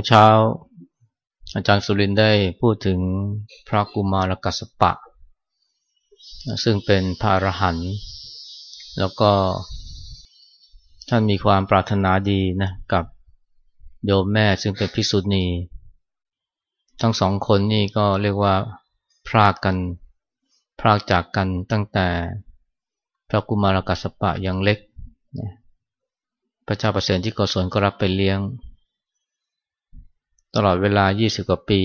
เมื่อเช้า อาจารย์สุรินได้พูดถึงพระกุมารกัสปะ ซึ่งเป็นพระอรหันต์แล้วก็ท่านมีความปรารถนาดีนะกับโยมแม่ซึ่งเป็นพิสุณี ทั้งสองคนนี่ก็เรียกว่าพรากกันพรากจากกันตั้งแต่พระกุมารกัสปะยังเล็ก พระเจ้าประเสริฐที่กศลก็รับไปเลี้ยง ตลอดเวลา 20 กว่าปี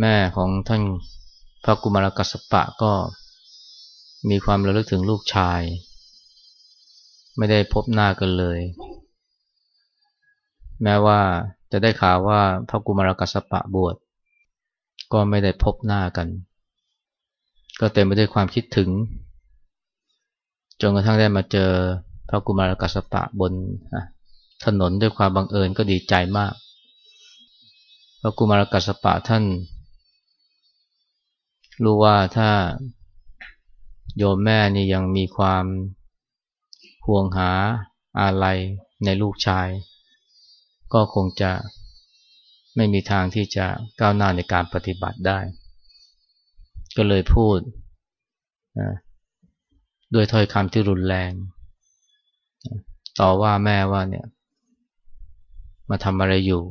แม่ของท่านพระกุมารกัสปะก็มีความระลึกถึงลูกชาย ไม่ได้พบหน้ากันเลย แม้ว่าจะได้ข่าวว่าพระกุมารกัสปะบวชก็ไม่ได้พบหน้ากัน ก็เต็มไปด้วยความคิดถึง จนกระทั่งได้มาเจอพระกุมารกัสปะบน ถนนด้วยความบังเอิญก็ดีใจมากพระกุมารกัสปะท่าน รู้ว่าถ้าโยมแม่นี่ยังมีความห่วงหาอะไรในลูกชาย ก็คงจะไม่มีทางที่จะก้าวหน้าในการปฏิบัติได้ ก็เลยพูดด้วยถ้อยคำที่รุนแรง ต่อว่าแม่ว่าเนี่ย มาทำอะไรอยู่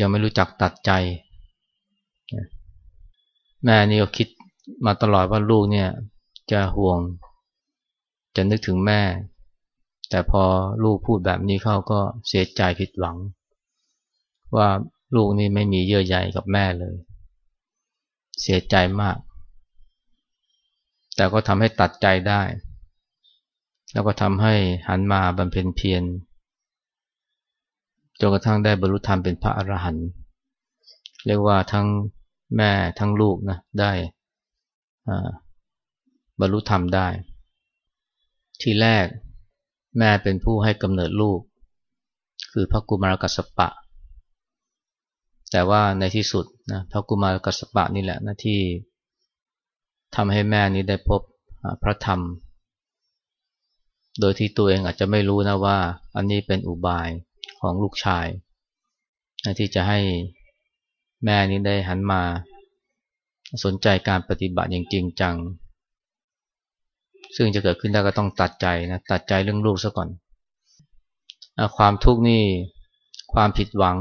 ยังไม่รู้จักตัดใจ แม่นี่ก็คิดมาตลอดว่าลูกเนี่ย จะห่วง จะนึกถึงแม่ แต่พอลูกพูดแบบนี้เข้าก็เสียใจผิดหวัง ว่าลูกนี่ไม่มีเยื่อใยกับแม่เลย เสียใจมาก แต่ก็ทำให้ตัดใจได้ แล้วก็ทำให้หันมาบำเพ็ญเพียร จนกระทั่งได้บรรลุธรรมเป็นพระอรหันต์เรียกว่าทั้งแม่ทั้งลูกนะได้บรรลุธรรมได้ ทีแรกแม่เป็นผู้ให้กำเนิดลูก คือพระกุมารกัสปะ แต่ว่าในที่สุดนะพระกุมารกัสปะนี่แหละนะที่ทำให้แม่นี้ได้พบพระธรรม โดยที่ตัวเองอาจจะไม่รู้นะว่าอันนี้เป็นอุบาย ของลูกชายนะที่จะให้แม่นี้ได้หันมา สนใจการปฏิบัติอย่างจริงจัง ซึ่งจะเกิดขึ้นได้ก็ต้องตัดใจนะตัดใจเรื่องลูกซะก่อนความทุกข์นี่ความผิดหวัง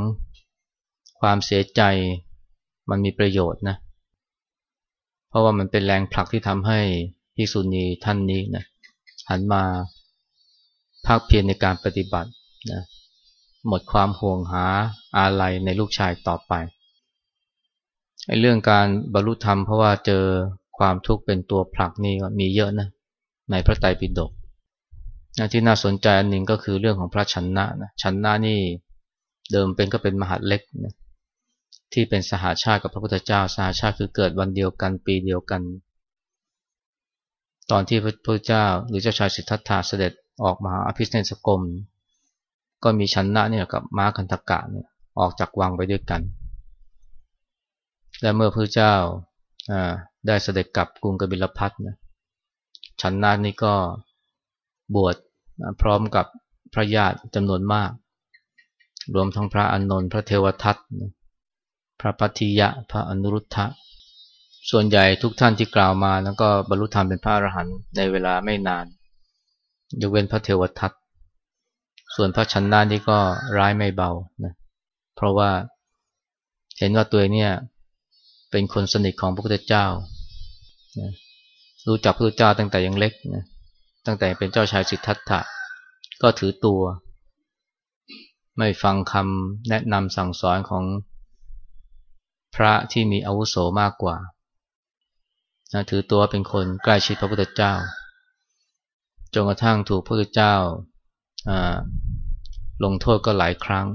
ความเสียใจมันมีประโยชน์นะ เพราะว่ามันเป็นแรงผลักที่ทำให้พิสุนีท่านนี้นะหันมาภาคเพียรในการปฏิบัตินะ หมดความห่วงหาอาลัยในลูกชายต่อไปไอ้เรื่องการบรรลุธรรมเพราะว่าเจอความทุกข์เป็นตัวผลักนี่มีเยอะนะในพระไตรปิฎกที่น่าสนใจอันหนึ่งก็คือเรื่องของพระชันนะนะชันนะนี่เดิมเป็นก็เป็นมหาเล็กนะที่เป็นสหาชาติกับพระพุทธเจ้าสหาชาติคือเกิดวันเดียวกันปีเดียวกัน ตอนที่พระพุทธเจ้าหรือเจ้าชายสิทธัตถะเสด็จออกมาอภิเษกสกรม ก็มีชันนะเนี่ยกับม้าคันธกะเนี่ยออกจากวังไปด้วยกัน และเมื่อพระเจ้าได้เสด็จกลับกรุงกบิลพัทนะฉันนานี่ก็บวชพร้อมกับพระญาติจำนวนมาก รวมทั้งพระอนนท์พระเทวทัตพระพัทิยะ พระอนุรุทธะ ส่วนใหญ่ทุกท่านที่กล่าวมาแล้วก็บรรลุธรรมเป็นพระอรหันต์ในเวลาไม่นาน ยกเว้นพระเทวทัต ส่วนพระชันนานี่ก็ร้ายไม่เบานะเพราะว่าเห็นว่าตัวเนี่ยเป็นคนสนิทของพระพุทธเจ้ารู้จักพระพุทธเจ้าตั้งแต่ยังเล็กนะตั้งแต่เป็นเจ้าชายสิทธัตถะก็ถือตัว ไม่ฟังคำแนะนำสั่งสอนของพระที่มีอาวุโสมากกว่านะถือตัวเป็นคนใกล้ชิดพระพุทธเจ้าจนกระทั่งถูกพระพุทธเจ้า ลงโทษก็หลายครั้ง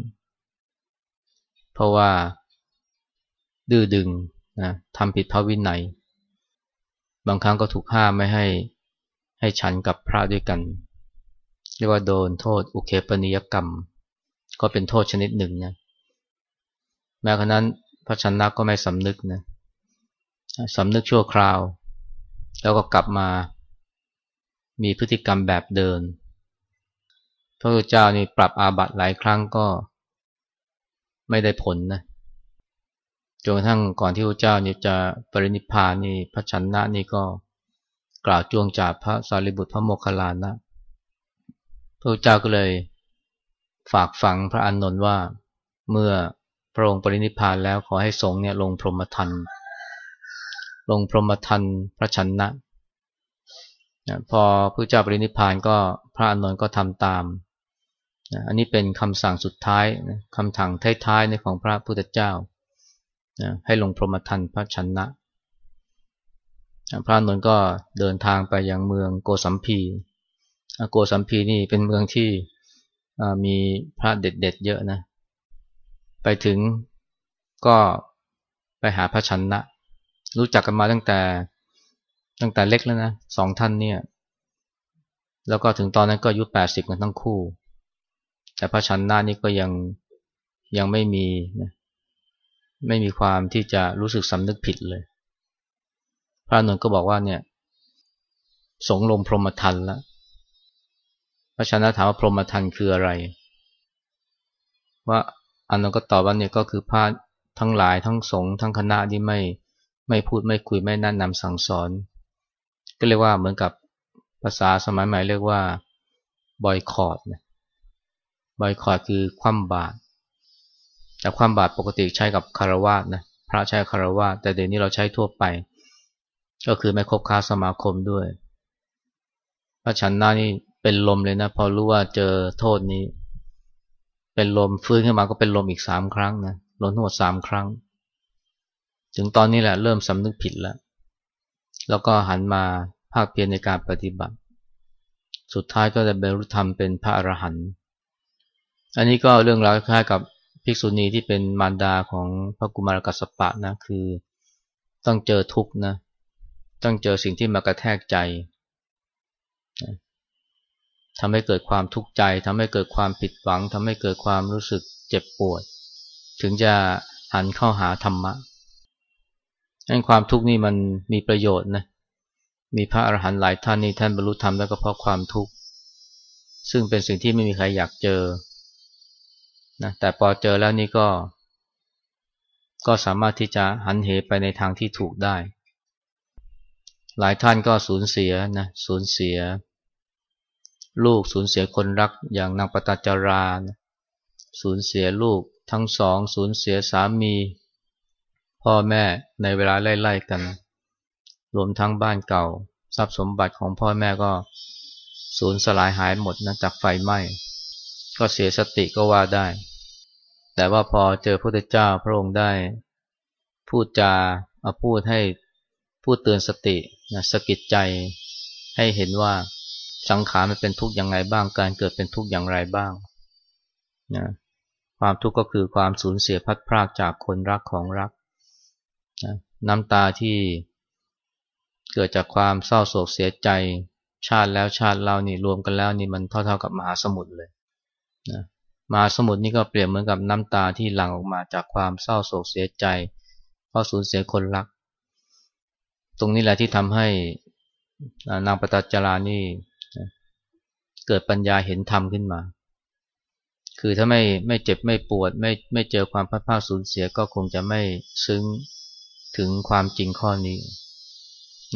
เพราะว่าดื้อดึงนะทำผิดพระวินัย บางครั้งก็ถูกห้ามไม่ให้ให้ฉันกับพระด้วยกัน เรียกว่าโดนโทษอุเคปนิยกรรม ก็เป็นโทษชนิดหนึ่งนะแม้ขณะนั้นพระชนะก็ไม่สำนึกนะสำนึกชั่วคราว แล้วก็กลับมา มีพฤติกรรมแบบเดิน พระพุทธเจ้านี่ปรับอาบัติหลายครั้งก็ไม่ได้ผลนะจนกระทั่งก่อนที่พระเจ้านี่จะปรินิพพานนี่พระชนนะนี่ก็กล่าวจวงจากพระสารีบุตรพระโมคคัลลานะพระเจ้าก็เลยฝากฝังพระอานนท์ว่าเมื่อพระองค์ปรินิพพานแล้วขอให้สงฆ์เนี่ยลงพรหมทันลงพรหมทันพระชนนะพอพระเจ้าปรินิพพานก็พระอานนท์ก็ทำตาม นะอันนี้เป็นคำสั่งสุดท้ายนะคำถังท้ายๆในของพระพุทธเจ้านะให้ลงพรหมทันพระชนะพระนนท์ก็เดินทางไปยังเมืองโกสัมพีโกสัมพีนี่เป็นเมืองที่มีพระเด็ดๆเยอะนะ ไปถึงก็ไปหาพระชนะ รู้จักกันมาตั้งแต่ตั้งแต่เล็กแล้วนะสองท่านเนี่ย แล้วก็ถึงตอนนั้นก็อายุแปดสิบกันทั้งคู่ แต่พระชันนานี่ก็ยังยังไม่มีนะไม่มีความที่จะรู้สึกสำนึกผิดเลย พระนนท์ก็บอกว่าเนี่ยสงลมพรหมทันแล้วพระชันะถามว่าพรหมทันคืออะไร ว่าอันนั้นก็ตอบว่าเนี่ยก็คือพระทั้งหลายทั้งสงทั้งคณะที่ไม่ไม่พูดไม่คุยไม่แนะนำสั่งสอน ก็เรียกว่าเหมือนกับภาษาสมัยใหม่เรียกว่าบอยคอร์ดนะ บอยคอรคือคว่ำบาตรแต่ความบาตรปกติใช้กับคารวะนะพระใช้คารวะแต่เดี๋ยวนี้เราใช้ทั่วไป ก็คือไม่คบค้าสมาคมด้วยพระชันนานี่เป็นลมเลยนะ พอรู้ว่าเจอโทษนี้ เป็นลมฟื้นขึ้นมาก็เป็นลมอีกสามครั้งนะลมทั้งหมดสามครั้ง ถึงตอนนี้แหละเริ่มสำนึกผิดแล้ว แล้วก็หันมาภาคเพียรในการปฏิบัติ สุดท้ายก็จะบรรลุธรรมเป็นพระอรหันต์ อันนี้ก็เรื่องราวคล้ายกับภิกษุณีที่เป็นมารดาของพระกุมารกัสปะนะคือต้องเจอทุกข์นะต้องเจอสิ่งที่มากระแทกใจทำให้เกิดความทุกข์ใจทำให้เกิดความผิดหวังทำให้เกิดความรู้สึกเจ็บปวด ถึงจะหันเข้าหาธรรมะนั่นความทุกข์นี่มันมีประโยชน์นะมีพระอรหันต์หลายท่านนี่ท่านบรรลุธรรมแล้วก็เพราะความทุกข์ซึ่งเป็นสิ่งที่ไม่มีใครอยากเจอ นะแต่พอเจอแล้วนี่ก็ ก็สามารถที่จะหันเหไปในทางที่ถูกได้ หลายท่านก็สูญเสียนะสูญเสีย ลูกสูญเสียคนรักอย่างนางปตจารานะสูญเสียลูกทั้งสองสูญเสียสามี พ่อแม่ในเวลาไล่ๆกัน รวมทั้งบ้านเก่า ทรัพย์สมบัติของพ่อแม่ก็สูญสลายหายหมดนะจากไฟไหม้ ก็เสียสติก็ว่าได้ แต่ว่าพอเจอพระพุทธเจ้าพระองค์ได้พูดจาเอาพูดให้พูดเตือนสตินะสกิดใจให้เห็นว่าสังขารมันเป็นทุกข์อย่างไรบ้าง การเกิดเป็นทุกข์อย่างไรบ้างนะความทุกข์ก็คือความสูญเสียพัดพรากจากคนรักของรักนะน้ำตาที่เกิดจากความเศร้าโศกเสียใจชาติแล้วชาติเรานี่รวมกันแล้วนี่มันเท่าๆกับมหาสมุทรเลยนะ มาสมุทรนี่ก็เปรียบเหมือนกับน้ำตาที่หลั่งออกมาจากความเศร้าโศกเสียใจ เพราะสูญเสียคนรัก ตรงนี้แหละที่ทำให้นางปตัจจารานี่เกิดปัญญาเห็นธรรมขึ้นมา คือถ้าไม่ไม่เจ็บไม่ปวดไม่ไม่เจอความพัดพาสูญเสียก็คงจะไม่ซึ้งถึงความจริงข้อนี้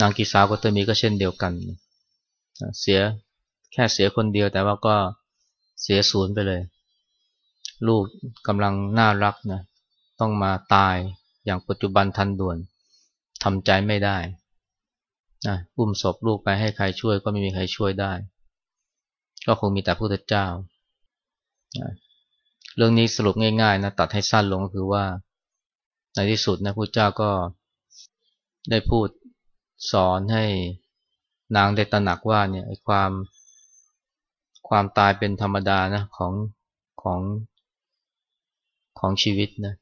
นางกิสาวกัตมีก็เช่นเดียวกัน เสียแค่เสียคนเดียวแต่ว่าก็เสียศูนย์ไปเลย ลูกกำลังน่ารักนะต้องมาตายอย่างปัจจุบันทันด่วนทำใจไม่ได้นะอุ้มศพลูกไปให้ใครช่วยก็ไม่มีใครช่วยได้ ก็คงมีแต่พระพุทธเจ้านะเรื่องนี้สรุปง่ายๆนะตัดให้สั้นลงก็คือว่า ในที่สุดนะพระเจ้าก็ได้พูดสอนให้นางได้ตระหนักว่าเนี่ยความความตายเป็นธรรมดานะของของ ของชีวิตนะ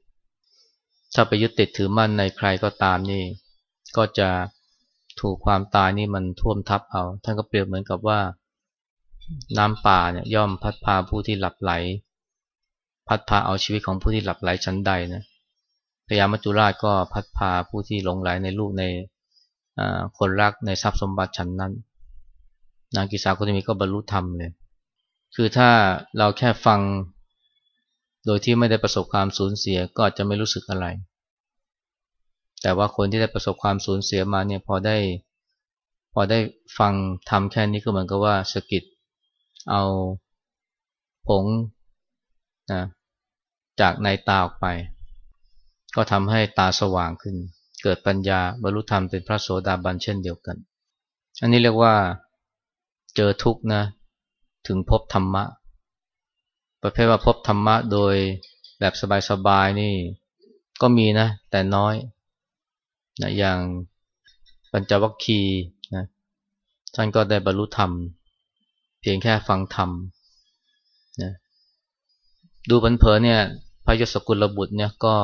ถ้าไปยึดติดถือมั่นในใครก็ตามนี่ ก็จะถูกความตายนี่มันท่วมทับเอาท่านก็เปรียบเหมือนกับว่า น้ำป่าเนี่ยย่อมพัดพาผู้ที่หลับไหล พัดพาเอาชีวิตของผู้ที่หลับไหลชั้นใดนะพญามัจจุราชก็พัดพาผู้ที่หลงไหลในลูกในคนรักในทรัพย์สมบัติชั้นนั้น นางกิสาโคตมีก็บรรลุธรรมเลยคือถ้าเราแค่ฟัง โดยที่ไม่ได้ประสบความสูญเสียก็อาจจะไม่รู้สึกอะไร แต่ว่าคนที่ได้ประสบความสูญเสียมาเนี่ยพอได้ พอได้ฟังทำแค่นี้ก็เหมือนกับว่าสกิดเอาผงนะจากในตาออกไป ก็ทำให้ตาสว่างขึ้น เกิดปัญญาบรรลุธรรมเป็นพระโสดาบันเช่นเดียวกัน อันนี้เรียกว่าเจอทุกข์นะ ถึงพบธรรมะ ประเภทว่าพบธรรมะโดยแบบสบายๆนี่ก็มีนะ แต่น้อยนะอย่างปัญจวัคคีนะท่านก็ได้บรรลุธรรม เพียงแค่ฟังธรรมนะดูเผินๆเนี่ยพระยศกุลบุตรเนี่ยก็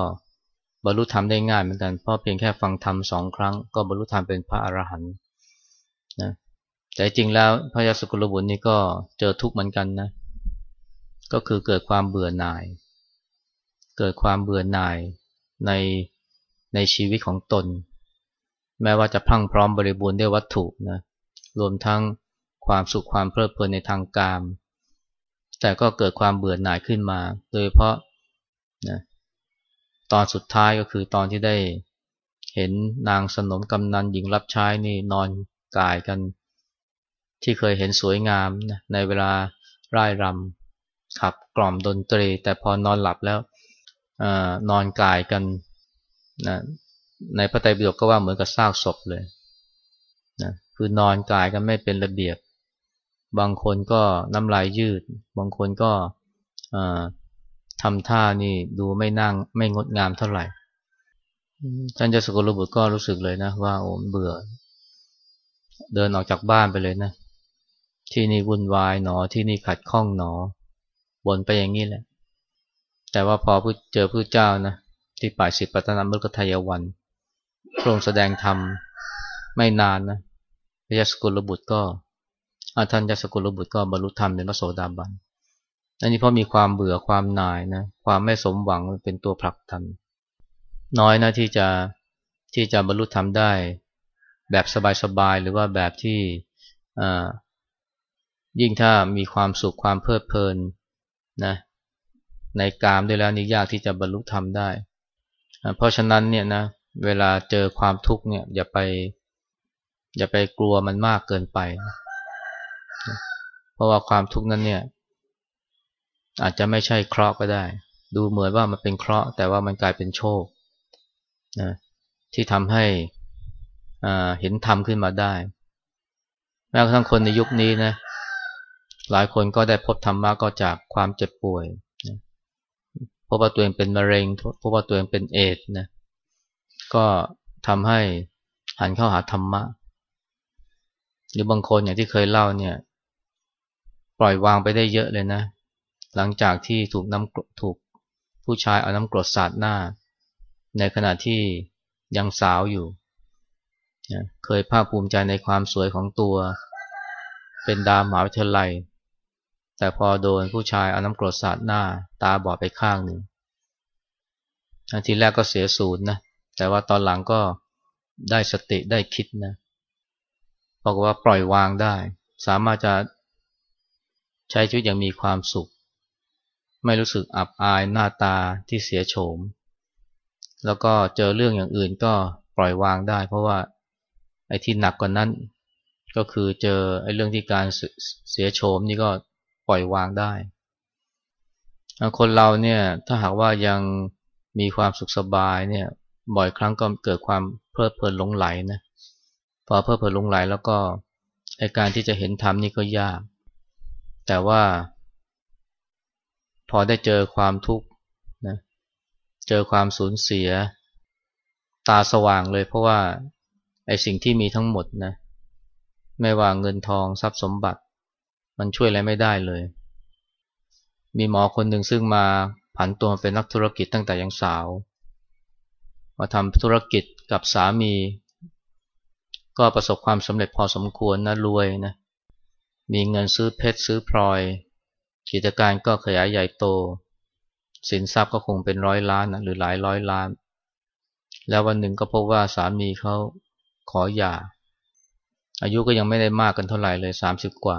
บรรลุธรรมได้ง่ายเหมือนกันเพราะเพียงแค่ฟังธรรมสองครั้ง ก็บรรลุธรรมเป็นพระอรหันต์นะแต่จริงแล้วพระยศกุลบุตรนี่ก็เจอทุกข์เหมือนกันนะ ก็คือเกิดความเบื่อหน่าย เกิดความเบื่อหน่ายในในชีวิตของตน แม้ว่าจะพังพร้อมบริบูรณ์ด้วยวัตถุนะรวมทั้งความสุขความเพลิดเพลินในทางกาม แต่ก็เกิดความเบื่อหน่ายขึ้นมา โดยเพราะนะตอนสุดท้ายก็คือตอนที่ได้เห็นนางสนมกำนันหญิงรับใช้นี่นอนกายกัน ที่เคยเห็นสวยงามนะในเวลาร่ายรำ ขับกล่อมดนตรี แต่พอนอนหลับแล้วนอนกายกันนะในพระไตรปิฎกก็ว่าเหมือนกับซากศพเลยนะคือนอนกายกันไม่เป็นระเบียบ บางคนก็น้ำลายยืด บางคนก็ทำท่านี่ดูไม่นั่งไม่งดงามเท่าไหร่ท่านเจ้าสกุลบุตรก็รู้สึกเลยนะว่าโอ้เบื่อ เดินออกจากบ้านไปเลยนะ ที่นี่วุ่นวายหนอที่นี่ขัดข้องหนอ บ่นไปอย่างนี้แหละ แต่ว่าพอเจอพระเจ้านะที่ป่ายสิบปัตนามฤกทายวันพระองค์แสดงธรรมไม่นานนะพระยาสกุลบุตรก็อท่านยศกุลบุตรก็บรรลุธรรมเป็นพระโสดาบันอันนี้เพราะมีความเบื่อความหน่ายนะความไม่สมหวังเป็นตัวผลักดันน้อยนะที่จะที่จะบรรลุธรรมได้ แบบสบายๆหรือว่าแบบที่ยิ่งถ้ามีความสุขความเพลิดเพลิน นะในกามด้วยแล้วนี่ยากที่จะบรรลุธรรมได้ เพราะฉะนั้นเนี่ยนะเวลาเจอความทุกข์เนี่ยอย่าไป อย่าไปกลัวมันมากเกินไปนะเพราะว่าความทุกข์นั้นเนี่ย อาจจะไม่ใช่เคราะห์ก็ได้ ดูเหมือนว่ามันเป็นเคราะห์แต่ว่ามันกลายเป็นโชคนะที่ทำให้เห็นธรรมขึ้นมาได้แม้กระทั่งคนในยุคนี้นะ หลายคนก็ได้พบธรรมะก็จากความเจ็บป่วยพบว่าตัวเองเป็นมะเร็งพบว่าตัวเองเป็นเอดนะก็ทำให้หันเข้าหาธรรมะ หรือบางคนอย่างที่เคยเล่าเนี่ย ปล่อยวางไปได้เยอะเลยนะ หลังจากที่ถูกน้ำถูกผู้ชายเอาน้ำกรดสาดหน้า ในขณะที่ยังสาวอยู่ เคยภาคภูมิใจในความสวยของตัว เป็นดาวหมหาวิทยาลัย แต่พอโดนผู้ชายเอาน้ำกรดสาดหน้าตาบอดไปข้างหนึ่งทีแรกก็เสียศูนย์นะ แต่ว่าตอนหลังก็ได้สติได้คิดนะบอกว่าปล่อยวางได้ สามารถจะใช้ชีวิตอย่างมีความสุข ไม่รู้สึกอับอายหน้าตาที่เสียโฉม แล้วก็เจอเรื่องอย่างอื่นก็ปล่อยวางได้ เพราะว่าไอ้ที่หนักกว่านั้น ก็คือเจอไอ้เรื่องที่การเสียโฉมนี่ก็ ปล่อยวางได้ คนเราเนี่ยถ้าหากว่ายังมีความสุขสบายเนี่ยบ่อยครั้งก็เกิดความเพลิดเพลินหลงไหลนะพอเพลิดเพลินหลงไหลแล้วก็ไอการที่จะเห็นธรรมนี่ก็ยาก แต่ว่า พอได้เจอความทุกข์นะเจอความสูญเสีย ตาสว่างเลยเพราะว่าไอสิ่งที่มีทั้งหมดนะไม่ว่าเงินทองทรัพย์สมบัติ มันช่วยอะไรไม่ได้เลย มีหมอคนหนึ่งซึ่งมาผันตัวเป็นนักธุรกิจตั้งแต่ยังสาว มาทำธุรกิจกับสามี ก็ประสบความสำเร็จพอสมควรนะรวยนะ มีเงินซื้อเพชรซื้อพลอย กิจการก็ขยายใหญ่โต สินทรัพย์ก็คงเป็นร้อยล้านนะหรือหลายร้อยล้าน แล้ววันหนึ่งก็พบว่าสามีเขาขอหย่า อายุก็ยังไม่ได้มากกันเท่าไหร่เลยสามสิบกว่า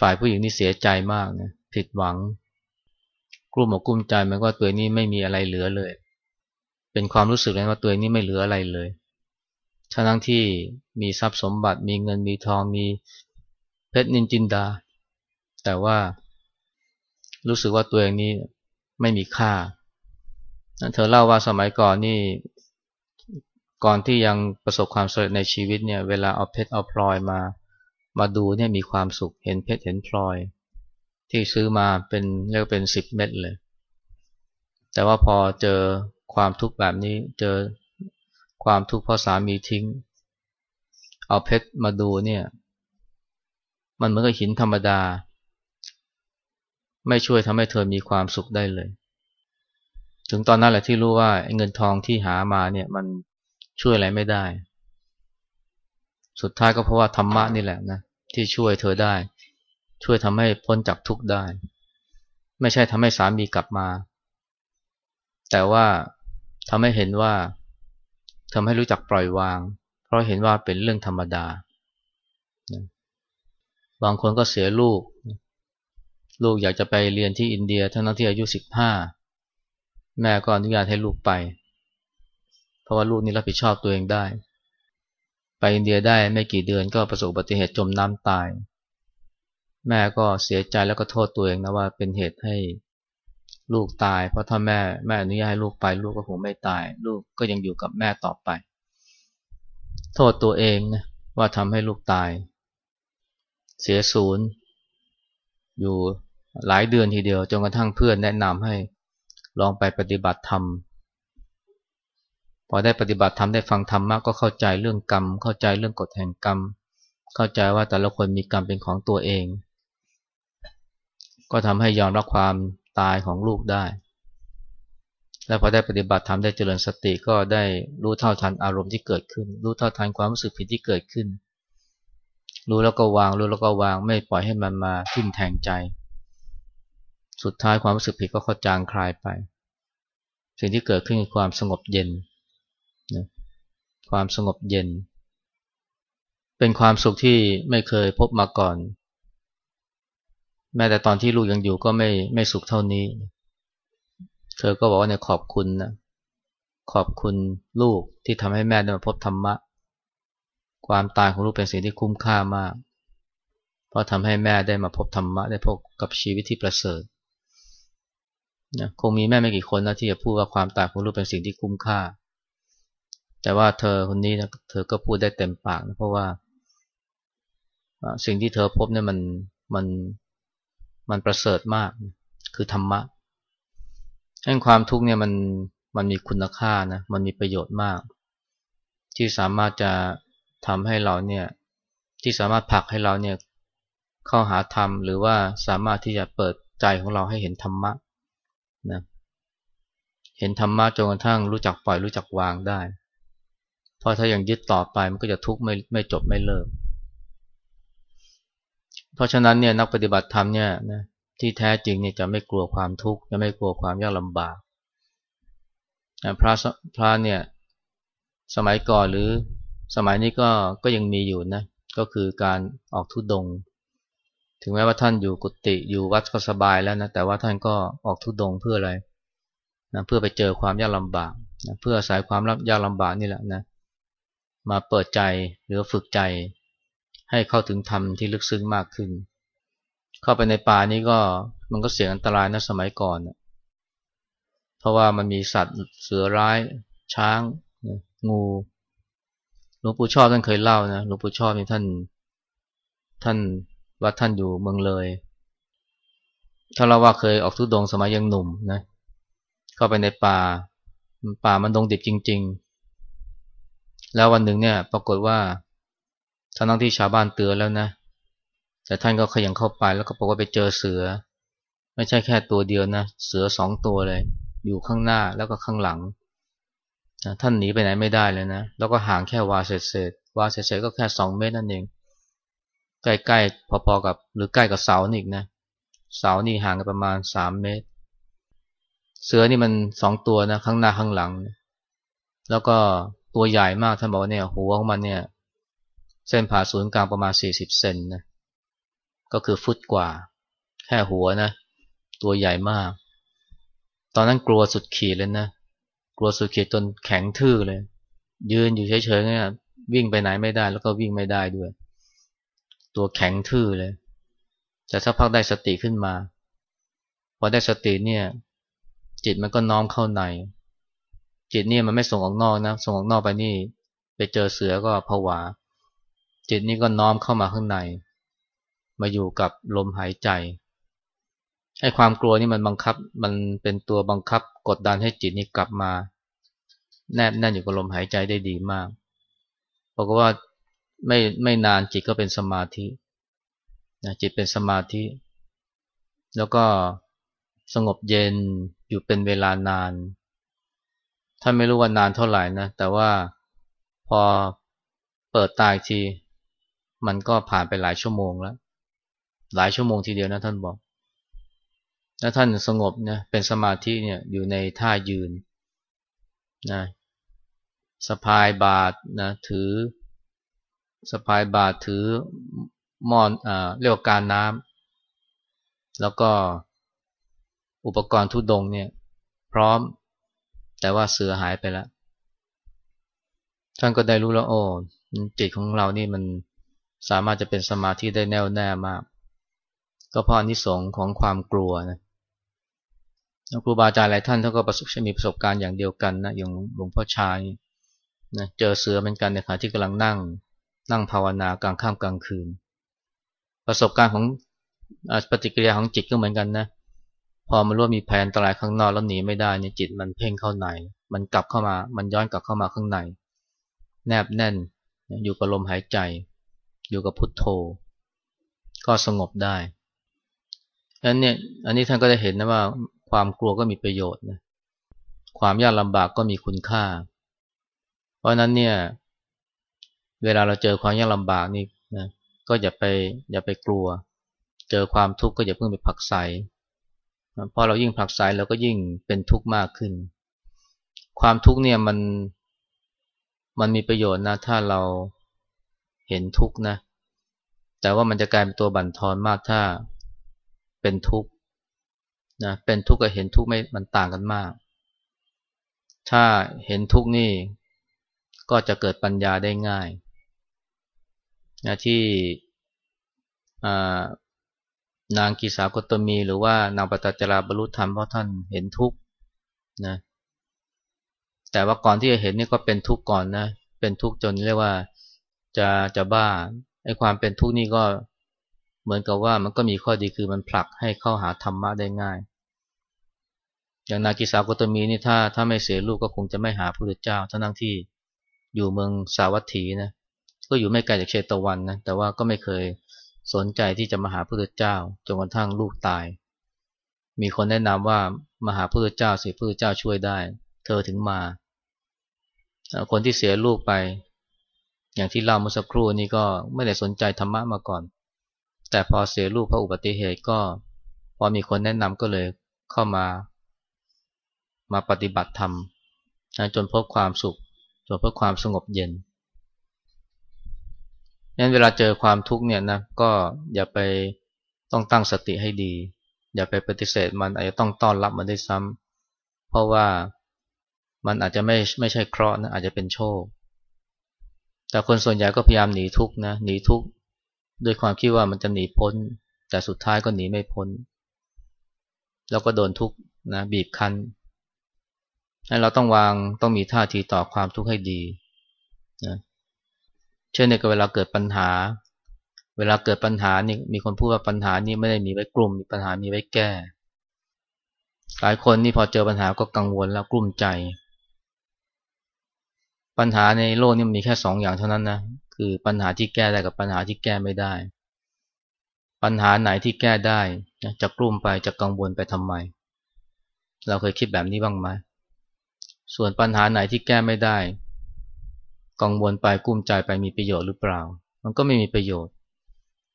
ฝ่ายผู้หญิงนี่เสียใจมากนะผิดหวัง กลุ้มอกกลุ้มใจมันว่าตัวนี้ไม่มีอะไรเหลือเลย เป็นความรู้สึกเลยว่าตัวนี้ไม่เหลืออะไรเลยทั้งที่มีทรัพย์สมบัติมีเงินมีทองมีเพชรนินจินดา แต่ว่ารู้สึกว่าตัวเองนี้ไม่มีค่า เธอเล่าว่าสมัยก่อนนี่ก่อนที่ยังประสบความสำเร็จในชีวิตเนี่ย เวลาเอาเพชรเอาพลอยมา มาดูเนี่ยมีความสุขเห็นเพชรเห็นพลอย ที่ซื้อมาเป็นเรียกเป็นสิบเม็ดเลย แต่ว่าพอเจอความทุกข์แบบนี้เจอความทุกข์เพราะสามีทิ้ง เอาเพชรมาดูเนี่ย มันเหมือนกับหินธรรมดา ไม่ช่วยทำให้เธอมีความสุขได้เลย ถึงตอนนั้นแหละที่รู้ว่าเงินทองที่หามาเนี่ยมันช่วยอะไรไม่ได้ สุดท้ายก็เพราะว่าธรรมะนี่แหละนะที่ช่วยเธอได้ ช่วยทำให้พ้นจากทุกข์ได้ ไม่ใช่ทำให้สามีกลับมา แต่ว่าทำให้เห็นว่าทำให้รู้จักปล่อยวาง เพราะเห็นว่าเป็นเรื่องธรรมดา บางคนก็เสียลูก ลูกอยากจะไปเรียนที่อินเดียทั้งที่อายุสิบห้าแม่ก็อนุญาตให้ลูกไป เพราะว่าลูกนี้รับผิดชอบตัวเองได้ ไปอินเดียได้ไม่กี่เดือนก็ประสบอุบัติเหตุจมน้ำตาย แม่ก็เสียใจแล้วก็โทษตัวเองนะว่าเป็นเหตุให้ลูกตาย เพราะถ้าแม่แม่อนุญาตให้ลูกไปลูกก็คงไม่ตาย ลูกก็ยังอยู่กับแม่ต่อไป โทษตัวเองนะว่าทำให้ลูกตาย เสียศูนย์ อยู่หลายเดือนทีเดียวจนกระทั่งเพื่อนแนะนำให้ลองไปปฏิบัติธรรม พอได้ปฏิบัติธรรมได้ฟังธรรมะก็เข้าใจเรื่องกรรม เข้าใจเรื่องกฎแห่งกรรม เข้าใจว่าแต่ละคนมีกรรมเป็นของตัวเอง ก็ทำให้ยอมรับความตายของลูกได้ และพอได้ปฏิบัติธรรมได้เจริญสติก็ได้รู้เท่าทันอารมณ์ที่เกิดขึ้น รู้เท่าทันความรู้สึกผิดที่เกิดขึ้น รู้แล้วก็วาง รู้แล้วก็วาง ไม่ปล่อยให้มันมาทิ่มแทงใจ สุดท้ายความรู้สึกผิดก็เข้าจางคลายไป สิ่งที่เกิดขึ้นคือความสงบเย็น ความสงบเย็น เป็นความสุขที่ไม่เคยพบมาก่อน แม้แต่ตอนที่ลูกยังอยู่ก็ไม่ไม่สุขเท่านี้ เธอก็บอกว่าเนี่ยขอบคุณนะขอบคุณลูกที่ทำให้แม่ได้มาพบธรรมะ ความตายของลูกเป็นสิ่งที่คุ้มค่ามาก เพราะทำให้แม่ได้มาพบธรรมะได้พบกับชีวิตที่ประเสริฐนะคงมีแม่ไม่กี่คนนะที่จะพูดว่าความตายของลูกเป็นสิ่งที่คุ้มค่า แต่ว่าเธอคนนี้นะเธอก็พูดได้เต็มปากนะเพราะว่าสิ่งที่เธอพบเนี่ยมันมันมันประเสริฐมาก คือธรรมะแห่งความทุกข์เนี่ยมันมันมีคุณค่านะมันมีประโยชน์มาก ที่สามารถจะทำให้เราเนี่ยที่สามารถผลักให้เราเนี่ยเข้าหาธรรมหรือว่าสามารถที่จะเปิดใจของเราให้เห็นธรรมะนะเห็นธรรมะจนกระทั่งรู้จักปล่อยรู้จักวางได้ เพราะถ้ายังยึดต่อไปมันก็จะทุกข์ไม่ไม่จบไม่เลิก เพราะฉะนั้นเนี่ยนักปฏิบัติธรรมเนี่ยนะที่แท้จริงเนี่ยจะไม่กลัวความทุกข์จะไม่กลัวความยากลำบากพระพระเนี่ยสมัยก่อนหรือสมัยนี้ก็ก็ยังมีอยู่นะก็คือการออกทุดง ถึงแม้ว่าท่านอยู่กุฏิอยู่วัดก็สบายแล้วนะแต่ว่าท่านก็ออกทุดงเพื่ออะไรนะเพื่อไปเจอความยากลำบากนะเพื่อสายความยากลำบากนี่แหละนะ มาเปิดใจหรือฝึกใจ ให้เข้าถึงธรรมที่ลึกซึ้งมากขึ้น เข้าไปในป่านี้ก็มันก็เสี่ยงอันตรายนะสมัยก่อน เพราะว่ามันมีสัตว์เสือร้าย ช้าง งูหลวงปู่ชอบท่านเคยเล่านะหลวงปู่ชอบนี่ท่าน ท่านว่าท่านอยู่เมืองเลยถ้าเราว่าเคยออกทุดงสมัยยังหนุ่มนะเข้าไปในป่าป่ามันดงดิบจริง ๆ แล้ววันหนึ่งเนี่ย ปรากฏว่าทั้งที่ชาวบ้านเตือนแล้วนะ แต่ท่านก็ขยันเข้าไปแล้วก็บอกว่าไปเจอเสือ ไม่ใช่แค่ตัวเดียวนะ เสือสองตัวเลย อยู่ข้างหน้าแล้วก็ข้างหลัง ท่านหนีไปไหนไม่ได้เลยนะ แล้วก็ห่างแค่วาเศษวาเศษก็แค่สองเมตรนั่นเอง ใกล้ๆ พอๆกับ หรือใกล้กับเสาอีกนะ เสานี่ห่างกันประมาณสามเมตร เสือนี่มันสองตัวนะ ข้างหน้าข้างหลัง แล้วก็ ตัวใหญ่มากท่านบอกว่าเนี่ยหัวของมันเนี่ย เส้นผ่าศูนย์กลางประมาณ 40 เซนนะก็คือฟุตกว่า แค่หัวนะ ตัวใหญ่มาก ตอนนั้นกลัวสุดขีดเลยนะ กลัวสุดขีดจนแข็งทื่อเลย ยืนอยู่เฉยๆเนี่ยวิ่งไปไหนไม่ได้ แล้วก็วิ่งไม่ได้ด้วย ตัวแข็งทื่อเลยแต่สักพักได้สติขึ้นมาพอได้สติเนี่ย จิตมันก็น้อมเข้าใน จิตเนี่ยมันไม่ส่งออกนอกนะส่งออกนอกไปนี่ ไปเจอเสือก็ผวา จิตนี่ก็น้อมเข้ามาข้างใน มาอยู่กับลมหายใจให้ความกลัวนี่มันบังคับมันเป็นตัวบังคับกดดันให้จิตนี่กลับมา แนบแน่นอยู่กับลมหายใจได้ดีมากบอกว่าไม่ไม่นานจิตก็เป็นสมาธินะจิตเป็นสมาธิ แล้วก็สงบเย็นอยู่เป็นเวลานาน ท่านไม่รู้ว่านานเท่าไหร่นะ แต่ว่าพอเปิดตายที มันก็ผ่านไปหลายชั่วโมงแล้ว หลายชั่วโมงทีเดียวนะท่านบอก แล้วท่านสงบนะเป็นสมาธิเนี่ยอยู่ในท่ายืนนะสะพายบาทนะถือสะพายบาทถือมอนอ่าเรียกการน้ำแล้วก็อุปกรณ์ทุดงเนี่ย พร้อม แต่ว่าเสือหายไปแล้ว ท่านก็ได้รู้แล้วโอ้จิตของเรานี่มันสามารถจะเป็นสมาธิได้แน่วแน่มาก ก็เพราะอนิสงของความกลัวนะครูบาอาจารย์หลายท่านเขานก็ประสบมีประสบการณ์อย่างเดียวกันนะอย่างหลวงพ่อชายนะเจอเสือเหมือนกันในขณะที่กำลังนั่ง นั่งภาวนากลางค่ำกลางคืน ประสบการณ์ของปฏิกิริยาของจิตก็เหมือนกันนะ พอมันรู้มีแผนตรายข้างนอกแล้วหนีไม่ได้เนี่ยจิตมันเพ่งเข้าใน มันกลับเข้ามา มันย้อนกลับเข้ามาข้างใน แนบแน่น อยู่กับลมหายใจ อยู่กับพุทโธ ก็สงบได้อันนี้อันนี้ท่านก็ได้เห็นนะว่าความกลัวก็มีประโยชน์นะ ความยากลำบากก็มีคุณค่า เพราะนั้นเนี่ย เวลาเราเจอความยากลำบากนี่นะ ก็อย่าไปอย่าไปกลัว เจอความทุกข์ก็อย่าเพิ่งไปผักใส พอเรายิ่งผลักใสเราก็ยิ่งเป็นทุกข์มากขึ้น ความทุกข์เนี่ยมันมันมีประโยชน์นะถ้าเราเห็นทุกข์นะ แต่ว่ามันจะกลายเป็นตัวบั่นทอนมากถ้าเป็นทุกข์นะเป็นทุกข์กับเห็นทุกข์ไม่มันต่างกันมาก ถ้าเห็นทุกข์นี่ก็จะเกิดปัญญาได้ง่ายนะที่ นางกีสากตมีหรือว่านางปตจราบรรลุธรรมเพราะท่านเห็นทุกข์นะแต่ว่าก่อนที่จะเห็นนี่ก็เป็นทุกข์ก่อนนะเป็นทุกข์จนเรียกว่าจะจะบ้าไอ้ความเป็นทุกข์นี่ก็เหมือนกับว่ามันก็มีข้อดีคือมันผลักให้เข้าหาธรรมะได้ง่าย อย่างนากิสาวกตมีนี่ถ้าถ้าไม่เสียลูกก็คงจะไม่หาพระพุทธเจ้าทั้งที่อยู่เมืองสาวัตถีนะก็อยู่ไม่ไกลจากเชตวันนะแต่ว่าก็ไม่เคย สนใจที่จะมาหาพระพุทธเจ้าจนกระทั่งลูกตาย มีคนแนะนำว่ามาหาพระพุทธเจ้าสิพระพุทธเจ้าช่วยได้ เธอถึงมา คนที่เสียลูกไป อย่างที่เล่าเมื่อสักครู่นี้ก็ไม่ได้สนใจธรรมะมาก่อน แต่พอเสียลูกเพราะอุบัติเหตุก็ พอมีคนแนะนำก็เลยเข้ามา มาปฏิบัติธรรมจนพบความสุขจนพบความสงบเย็น นั้นเวลาเจอความทุกข์เนี่ยนะก็อย่าไปต้องตั้งสติให้ดี อย่าไปปฏิเสธมันอาจจะต้องต้อนรับมันได้ซ้ำเพราะว่ามันอาจจะไม่ไม่ใช่เคราะห์นะอาจจะเป็นโชค แต่คนส่วนใหญ่ก็พยายามหนีทุกข์นะหนีทุกข์ด้วยความคิดว่ามันจะหนีพ้น แต่สุดท้ายก็หนีไม่พ้น แล้วก็โดนทุกข์นะบีบคั้นให้เราต้องวางต้องมีท่าทีต่อความทุกข์ให้ดีนะ เช่นในเวลาเกิดปัญหา เวลาเกิดปัญหานี่มีคนพูดว่าปัญหานี้ไม่ได้มีไว้กลุ่มมีปัญหามีไว้แก้ หลายคนนี่พอเจอปัญหาก็กังวลแล้วกลุ้มใจ ปัญหาในโลกนี้มีแค่สองอย่างเท่านั้นนะคือปัญหาที่แก้ได้กับปัญหาที่แก้ไม่ได้ ปัญหาไหนที่แก้ได้จะกลุ้มไปจะกังวลไปทำไม เราเคยคิดแบบนี้บ้างไหมส่วนปัญหาไหนที่แก้ไม่ได้ กังวลไปกุ้มใจไปมีประโยชน์หรือเปล่า มันก็ไม่มีประโยชน์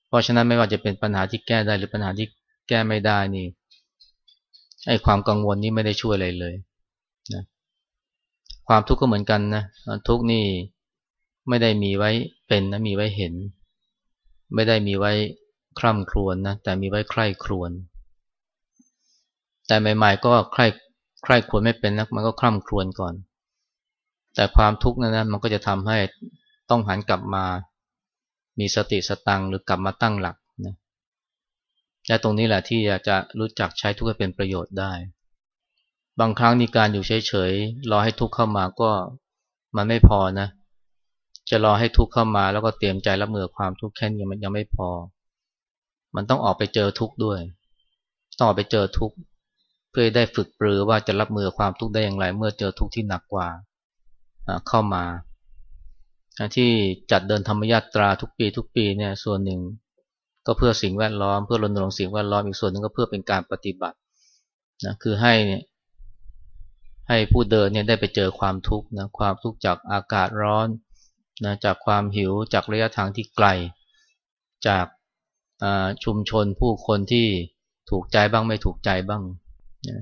เพราะฉะนั้นไม่ว่าจะเป็นปัญหาที่แก้ได้หรือปัญหาที่แก้ไม่ได้นี่ไอ้ความกังวลนี้ไม่ได้ช่วยอะไรเลยนะความทุกข์ก็เหมือนกันนะทุกข์นี่ไม่ได้มีไว้เป็นนะมีไว้เห็น ไม่ได้มีไว้คร่ำครวญนะแต่มีไว้ใคร่ครวญแต่ใหม่ ๆ ก็ใคร่ใคร่ครวญไม่เป็นนักมันก็คร่ำครวญก่อน แต่ความทุกข์นั้นนะมันก็จะทำให้ต้องหันกลับมามีสติสตังหรือกลับมาตั้งหลักนะและตรงนี้แหละที่จะรู้จักใช้ทุกข์ให้เป็นประโยชน์ได้ บางครั้งในการอยู่เฉยๆรอให้ทุกข์เข้ามาก็มันไม่พอนะ จะรอให้ทุกข์เข้ามาแล้วก็เตรียมใจรับมือความทุกข์แค่นี้มันยังไม่พอ มันต้องออกไปเจอทุกข์ด้วย ต้องออกไปเจอทุกข์เพื่อได้ฝึกปรือว่าจะรับมือความทุกข์ได้อย่างไร เมื่อเจอทุกข์ที่หนักกว่า เข้ามา ที่จัดเดินธรรมยาตราทุกปีทุกปีเนี่ยส่วนหนึ่งก็เพื่อสิ่งแวดล้อมเพื่อรณรงค์สิ่งแวดล้อมอีกส่วนหนึ่งก็เพื่อเป็นการปฏิบัตินะคือให้ให้ผู้เดินเนี่ยได้ไปเจอความทุกข์นะความทุกข์จากอากาศร้อนนะจากความหิวจากระยะทางที่ไกล จากชุมชนผู้คนที่ถูกใจบ้างไม่ถูกใจบ้างนะ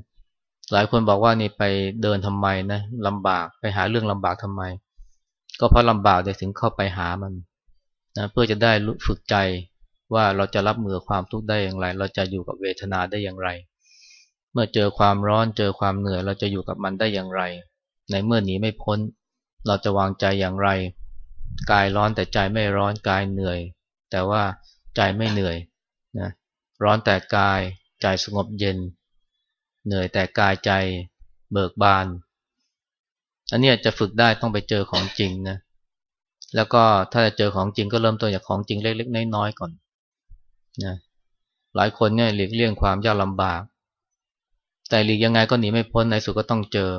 หลายคนบอกว่านี่ไปเดินทำไมนะลำบากไปหาเรื่องลำบากทำไม ก็เพราะลำบากเดี๋ยถึงเข้าไปหามันนะเพื่อจะได้ฝึกใจว่าเราจะรับมือความทุกข์ได้อย่างไร เราจะอยู่กับเวทนาได้อย่างไร เมื่อเจอความร้อนเจอความเหนื่อย เราจะอยู่กับมันได้อย่างไร ในเมื่อหนีไม่พ้น เราจะวางใจอย่างไร กายร้อนแต่ใจไม่ร้อนกายเหนื่อย แต่ว่าใจไม่เหนื่อยนะร้อนแต่กายใจสงบเย็น เหนื่อยแต่กายใจเบิกบาน อันนี้จะฝึกได้ต้องไปเจอของจริงนะ แล้วก็ถ้าจะเจอของจริงก็เริ่มต้นจากของจริงเล็กๆน้อยๆก่อนนะหลายคนเนี่ยหลีกเลี่ยงความยากลำบาก แต่หลีกยังไงก็หนีไม่พ้นในสุดก็ต้องเจอ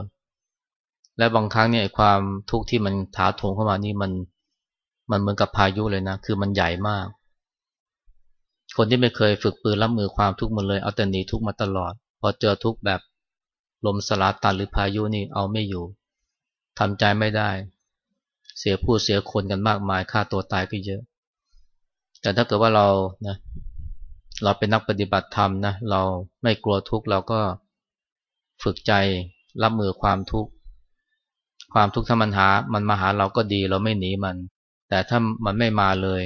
และบางครั้งเนี่ยความทุกข์ที่มันถาโถมเข้ามานี่มันมันเหมือนกับพายุเลยนะ คือมันใหญ่มาก คนที่ไม่เคยฝึกปืนรับมือความทุกข์มันเลย เอาแต่หนีทุกข์มาตลอด อเจอทุกแบบลมสลาตันหรือพายุนี่เอาไม่อยู่ทำใจไม่ได้ เสียผู้เสียคนกันมากมายฆ่าตัวตายก็เยอะ แต่ถ้าเกิดว่าเรานะเราเป็นนักปฏิบัติธรรมนะเราไม่กลัวทุกข์เราก็ฝึกใจรับมือความทุกข์ความทุกข์ถ้ามันหา มันมาหาเราก็ดีเราไม่หนีมัน แต่ถ้ามันไม่มาเลย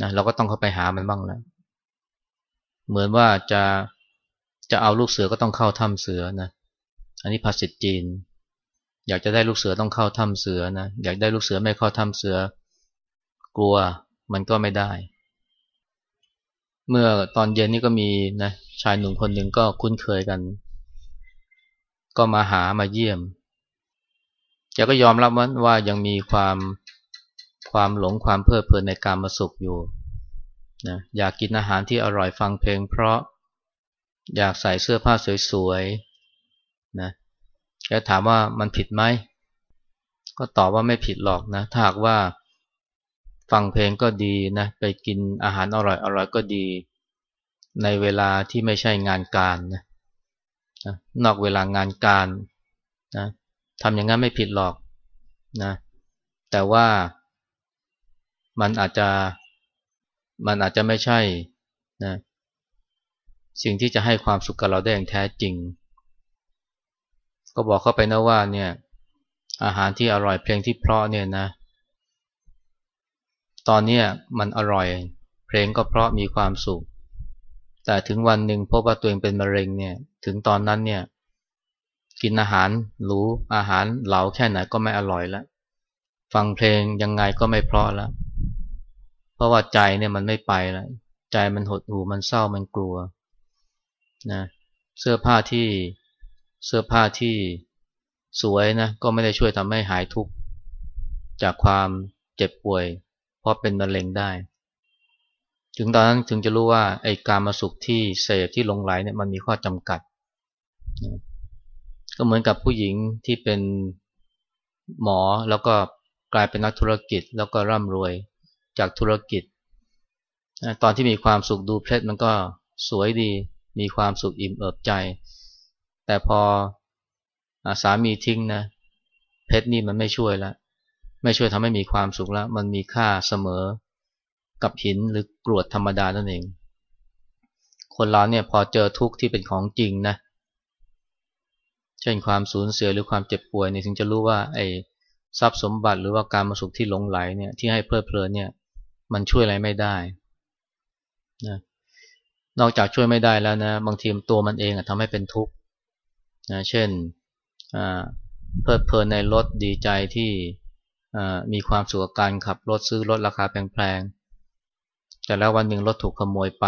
นะเราก็ต้องเข้าไปหามันบ้างแล้วเหมือนว่าจะ จะเอาลูกเสือก็ต้องเข้าถ้ำเสือนะอันนี้ภาษิตจีน อยากจะได้ลูกเสือต้องเข้าถ้ำเสือนะอยากได้ลูกเสือไม่เข้าถ้ำเสือ กลัวมันก็ไม่ได้ เมื่อตอนเย็นนี่ก็มีนะชายหนุ่มคนหนึ่งก็คุ้นเคยกัน ก็มาหามาเยี่ยมแกก็ยอมรับว่าว่ายังมีความความหลงความเพลิดเพลินในการมาสุขอยู่นะอยากกินอาหารที่อร่อยฟังเพลง เพราะ อยากใส่เสื้อผ้าสวยๆนะแกถามว่ามันผิดไหม ก็ตอบว่าไม่ผิดหรอกนะถ้าหากว่าฟังเพลงก็ดีนะไปกินอาหารอร่อยอร่อยก็ดี ในเวลาที่ไม่ใช่งานการนะนอกเวลางานการนะทำอย่างนั้นไม่ผิดหรอกนะแต่ว่ามันอาจจะมันอาจจะไม่ใช่ สิ่งที่จะให้ความสุขกับเราได้อย่างแท้จริง ก็บอกเข้าไปนะว่าเนี่ยอาหารที่อร่อยเพลงที่เพราะเนี่ยนะ ตอนนี้มันอร่อย เพลงก็เพราะมีความสุข แต่ถึงวันหนึ่งพบว่าตัวเองเป็นมะเร็งเนี่ยถึงตอนนั้นเนี่ยกินอาหารหรูอาหารเหลาแค่ไหนก็ไม่อร่อยแล้วฟังเพลงยังไงก็ไม่เพราะแล้วเพราะว่าใจเนี่ยมันไม่ไปแล้วใจมันหดหู่มันเศร้ามันกลัว นะเสื้อผ้าที่เสื้อผ้าที่สวยนะก็ไม่ได้ช่วยทำให้หายทุกข์จากความเจ็บป่วย เพราะเป็นมะเร็งได้ ถึงตอนนั้นถึงจะรู้ว่าไอ้การมาสุขที่เสพที่ลงไหลเนี่ยมันมีข้อจำกัดก็เหมือนกับผู้หญิงที่เป็นหมอแล้วก็กลายเป็นนักธุรกิจแล้วก็ร่ำรวยจากธุรกิจ ตอนที่มีความสุขดูเพชรมันก็สวยดี มีความสุขอิ่มเอิบใจ แต่พอสามีทิ้งนะ เพชรนี่มันไม่ช่วยแล้วไม่ช่วยทำให้มีความสุขแล้วมันมีค่าเสมอกับหินหรือกรวดธรรมดานั่นเอง คนเราเนี่ยพอเจอทุกข์ที่เป็นของจริงนะเช่นความสูญเสียหรือความเจ็บป่วยนี่ถึงจะรู้ว่าไอ้ทรัพย์สมบัติหรือว่าการมาสุขที่หลงไหลเนี่ยที่ให้เพลิดเพลินเนี่ย มันช่วยอะไรไม่ได้นะ นอกจากช่วยไม่ได้แล้วนะ บางทีตัวมันเองทำให้เป็นทุกข์นะเช่นเพลิดเพลินในรถดีใจที่มีความสุขกับการขับรถซื้อรถราคาแพงๆแต่แล้ววันหนึ่งรถถูกขโมยไป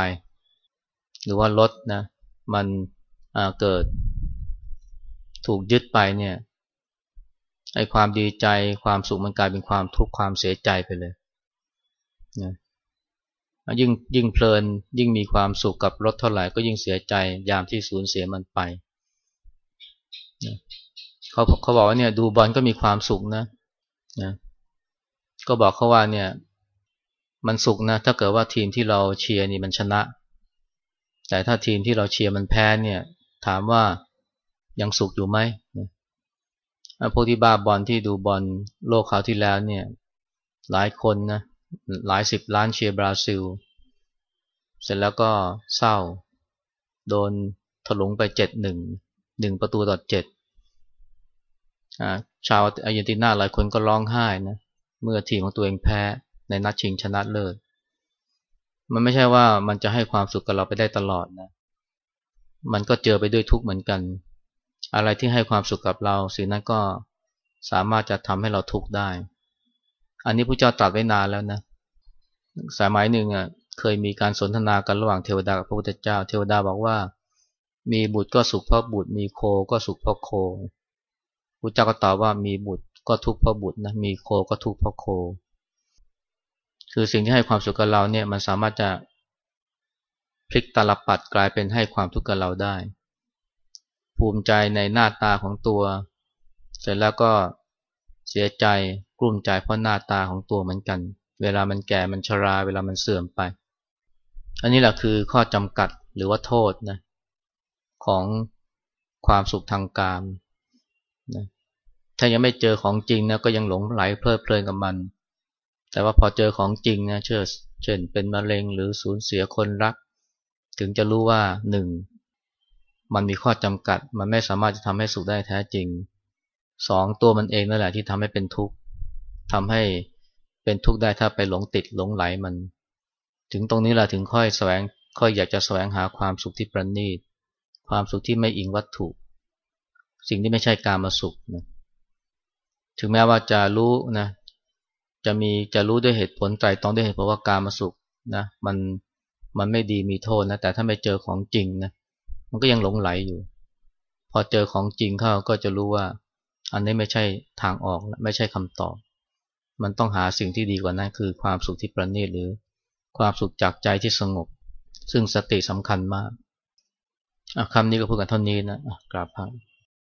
หรือว่ารถนะมันเกิด ถูกยึดไปเนี่ยไอความดีใจความสุขมันกลายเป็นความทุกข์ความเสียใจไปเลยนะ ยิ่งยิ่งเพลินยิ่งมีความสุขกับรถเท่าไหร่ก็ยิ่งเสียใจยามที่สูญเสียมันไปนะเขาเขาบอกว่าเนี่ยดูบอลก็มีความสุขนะนะก็บอกเขาว่าเนี่ย มันสุขนะ ถ้าเกิดว่าทีมที่เราเชียร์นี่มันชนะ แต่ถ้าทีมที่เราเชียร์มันแพ้เนี่ย ถามว่ายังสุขอยู่ไหมพวกที่บ้าบอลที่ดูบอลโลกคราวที่แล้วเนี่ย หลายคนนะ หลายสิบล้านเชียร์บราซิล เสร็จแล้วก็เศร้า โดนถลุงไปเจ็ดหนึ่งหนึ่งประตูต่อเจ็ดชาวอาร์เจนตินาหลายคนก็ร้องไห้นะเมื่อทีมของตัวเองแพ้ในนัดชิงชนะเลิศมันไม่ใช่ว่ามันจะให้ความสุขกับเราไปได้ตลอดนะ มันก็เจอไปด้วยทุกข์เหมือนกัน อะไรที่ให้ความสุขกับเราสิ่งนั้นก็สามารถจะทำให้เราทุกข์ได้ อันนี้พระเจ้าตรัสไว้นานแล้วนะ สมัยหนึ่งอะเคยมีการสนทนากันระหว่างเทวดากับพระพุทธเจ้า เทวดาบอกว่า มีบุตรก็สุขเพราะบุตร มีโคก็สุขเพราะโคพระเจ้าก็ตอบว่ามีบุตรก็ทุกข์เพราะบุตรนะมีโคก็ทุกข์เพราะโค คือสิ่งที่ให้ความสุขกับเราเนี่ยมันสามารถจะพลิกตาลปัดกลายเป็นให้ความทุกข์กับเราได้ ภูมิใจในหน้าตาของตัว เสร็จแล้วก็เสียใจกลุ้มใจเพราะหน้าตาของตัวเหมือนกัน เวลามันแก่มันชรา เวลามันเสื่อมไป อันนี้แหละคือข้อจำกัดหรือว่าโทษนะของความสุขทางกามนะถ้ายังไม่เจอของจริงนะก็ยังหลงไหลเพลิดเพลินกับมัน แต่ว่าพอเจอของจริงนะเช่นเช่นเป็นมะเร็งหรือสูญเสียคนรัก ถึงจะรู้ว่าหนึ่งมันมีข้อจำกัด มันไม่สามารถจะทำให้สุขได้แท้จริงสองตัวมันเองนั่นแหละที่ทำให้เป็นทุกข์ทำให้ เป็นทุกข์ได้ถ้าไปหลงติดหลงไหลมัน ถึงตรงนี้แหละถึงค่อยแสวงค่อยอยากจะแสวงหาความสุขที่ประณีต ความสุขที่ไม่อิงวัตถุ สิ่งที่ไม่ใช่การมาสุขนะถึงแม้ว่าจะรู้นะจะมีจะรู้ด้วยเหตุผลใจต้องด้วยเหตุผลว่าการมาสุขนะมันมันไม่ดีมีโทษนะแต่ถ้าไม่เจอของจริงนะมันก็ยังหลงไหลอยู่ พอเจอของจริงเข้าก็จะรู้ว่า อันนี้ไม่ใช่ทางออกไม่ใช่คำตอบ มันต้องหาสิ่งที่ดีกว่านั้นคือความสุขที่ประณีตหรือความสุขจากใจที่สงบ ซึ่งสติสำคัญมากคำนี้ก็พูดกันเท่านี้นะกราบพระ